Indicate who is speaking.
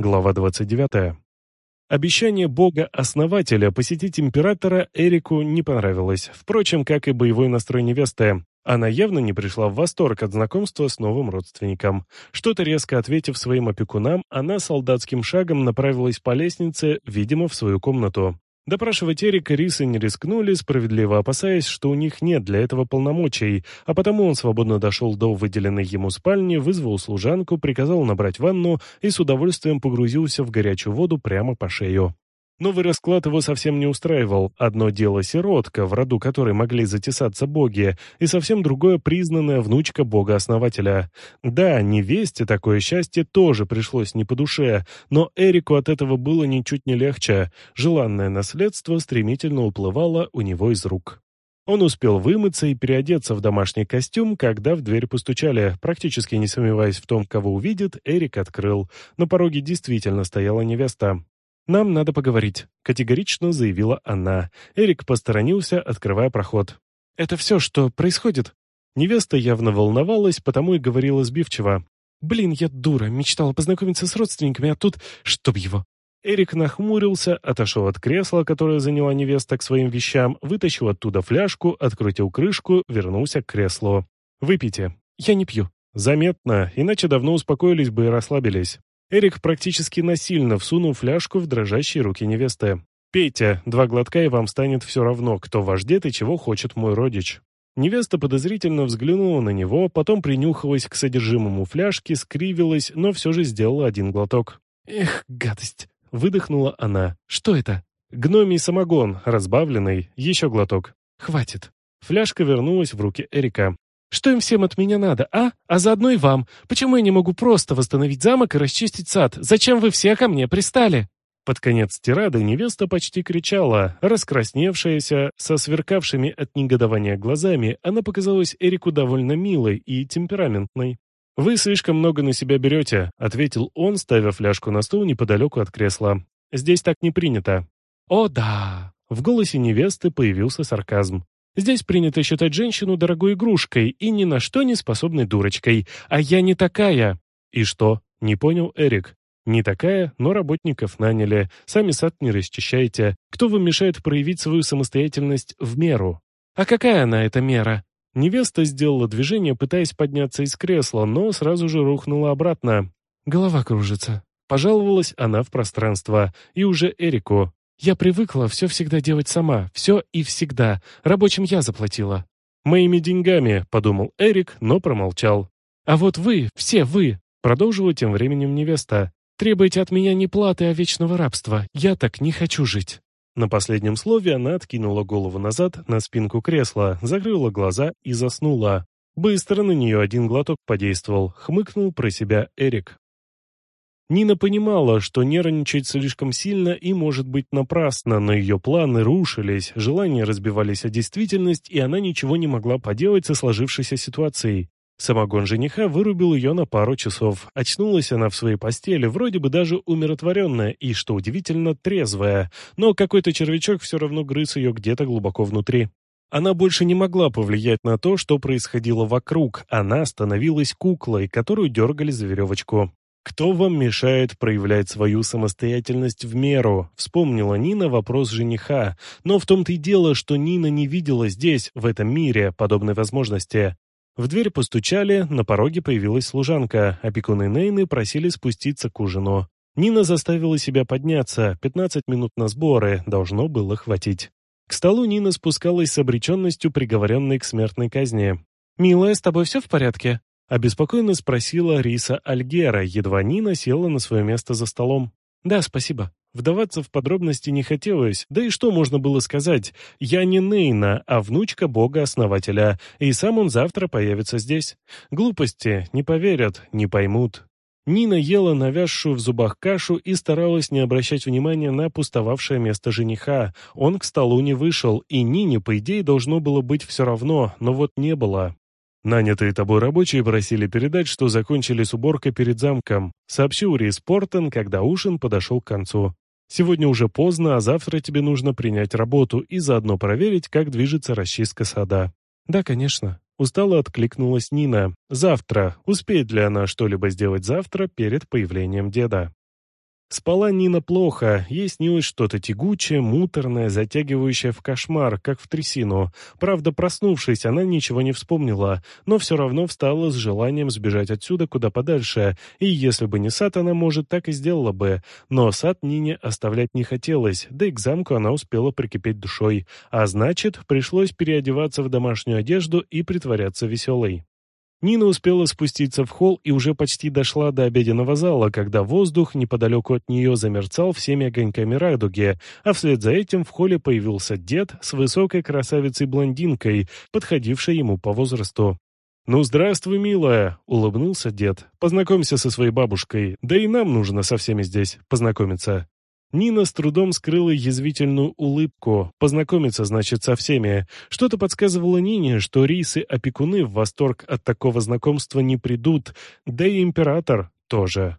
Speaker 1: Глава 29. Обещание бога-основателя посетить императора Эрику не понравилось, впрочем, как и боевой настрой невесты. Она явно не пришла в восторг от знакомства с новым родственником. Что-то резко ответив своим опекунам, она солдатским шагом направилась по лестнице, видимо, в свою комнату. Допрашивать Эрика Рисы не рискнули, справедливо опасаясь, что у них нет для этого полномочий, а потому он свободно дошел до выделенной ему спальни, вызвал служанку, приказал набрать ванну и с удовольствием погрузился в горячую воду прямо по шею. Новый расклад его совсем не устраивал. Одно дело сиротка, в роду которой могли затесаться боги, и совсем другое признанная внучка бога-основателя. Да, невесте такое счастье тоже пришлось не по душе, но Эрику от этого было ничуть не легче. Желанное наследство стремительно уплывало у него из рук. Он успел вымыться и переодеться в домашний костюм, когда в дверь постучали. Практически не сомневаясь в том, кого увидит, Эрик открыл. На пороге действительно стояла невеста. «Нам надо поговорить», — категорично заявила она. Эрик посторонился, открывая проход. «Это все, что происходит?» Невеста явно волновалась, потому и говорила сбивчиво. «Блин, я дура, мечтала познакомиться с родственниками, а тут... Чтоб его!» Эрик нахмурился, отошел от кресла, которое заняла невеста к своим вещам, вытащил оттуда фляжку, открутил крышку, вернулся к креслу. «Выпейте». «Я не пью». «Заметно, иначе давно успокоились бы и расслабились». Эрик практически насильно всунул фляжку в дрожащие руки невесты. «Пейте, два глотка, и вам станет все равно, кто ваш дед и чего хочет мой родич». Невеста подозрительно взглянула на него, потом принюхалась к содержимому фляжки, скривилась, но все же сделала один глоток. «Эх, гадость!» — выдохнула она. «Что это?» «Гномий самогон, разбавленный, еще глоток». «Хватит». Фляжка вернулась в руки Эрика. Что им всем от меня надо, а? А заодно и вам. Почему я не могу просто восстановить замок и расчистить сад? Зачем вы все ко мне пристали?» Под конец тирады невеста почти кричала. Раскрасневшаяся, со сверкавшими от негодования глазами, она показалась Эрику довольно милой и темпераментной. «Вы слишком много на себя берете», — ответил он, ставя фляжку на стол неподалеку от кресла. «Здесь так не принято». «О, да!» В голосе невесты появился сарказм. Здесь принято считать женщину дорогой игрушкой и ни на что не способной дурочкой. А я не такая. И что? Не понял Эрик. Не такая, но работников наняли. Сами сад не расчищаете. Кто вам мешает проявить свою самостоятельность в меру? А какая она, эта мера? Невеста сделала движение, пытаясь подняться из кресла, но сразу же рухнула обратно. Голова кружится. Пожаловалась она в пространство. И уже Эрику. Я привыкла все всегда делать сама, все и всегда. Рабочим я заплатила. «Моими деньгами», — подумал Эрик, но промолчал. «А вот вы, все вы», — продолжила тем временем невеста, «требуете от меня не платы, а вечного рабства. Я так не хочу жить». На последнем слове она откинула голову назад на спинку кресла, закрыла глаза и заснула. Быстро на нее один глоток подействовал, хмыкнул про себя Эрик. Нина понимала, что нервничать слишком сильно и может быть напрасно, но ее планы рушились, желания разбивались о действительность, и она ничего не могла поделать со сложившейся ситуацией. Самогон жениха вырубил ее на пару часов. Очнулась она в своей постели, вроде бы даже умиротворенная и, что удивительно, трезвая, но какой-то червячок все равно грыз ее где-то глубоко внутри. Она больше не могла повлиять на то, что происходило вокруг. Она становилась куклой, которую дергали за веревочку. «Кто вам мешает проявлять свою самостоятельность в меру?» Вспомнила Нина вопрос жениха. Но в том-то и дело, что Нина не видела здесь, в этом мире, подобной возможности. В дверь постучали, на пороге появилась служанка. Опекуны Нейны просили спуститься к ужину. Нина заставила себя подняться. 15 минут на сборы должно было хватить. К столу Нина спускалась с обреченностью, приговоренной к смертной казни. «Милая, с тобой все в порядке?» Обеспокоенно спросила Риса Альгера, едва Нина села на свое место за столом. «Да, спасибо». Вдаваться в подробности не хотелось, да и что можно было сказать? Я не Нейна, а внучка бога-основателя, и сам он завтра появится здесь. Глупости, не поверят, не поймут. Нина ела навязшую в зубах кашу и старалась не обращать внимания на пустовавшее место жениха. Он к столу не вышел, и Нине, по идее, должно было быть все равно, но вот не было. Нанятые тобой рабочие просили передать, что закончили с уборкой перед замком, сообщил Рис Портон, когда ужин подошел к концу. Сегодня уже поздно, а завтра тебе нужно принять работу и заодно проверить, как движется расчистка сада. Да, конечно. Устало откликнулась Нина. Завтра. Успеет ли она что-либо сделать завтра перед появлением деда? Спала Нина плохо, ей снилось что-то тягучее, муторное, затягивающее в кошмар, как в трясину. Правда, проснувшись, она ничего не вспомнила, но все равно встала с желанием сбежать отсюда куда подальше, и если бы не сад, она, может, так и сделала бы. Но сад Нине оставлять не хотелось, да и к замку она успела прикипеть душой, а значит, пришлось переодеваться в домашнюю одежду и притворяться веселой. Нина успела спуститься в холл и уже почти дошла до обеденного зала, когда воздух неподалеку от нее замерцал всеми огоньками радуги, а вслед за этим в холле появился дед с высокой красавицей-блондинкой, подходившей ему по возрасту. «Ну, здравствуй, милая!» — улыбнулся дед. «Познакомься со своей бабушкой, да и нам нужно со всеми здесь познакомиться». Нина с трудом скрыла язвительную улыбку. Познакомиться, значит, со всеми. Что-то подсказывало Нине, что рисы-опекуны в восторг от такого знакомства не придут, да и император тоже.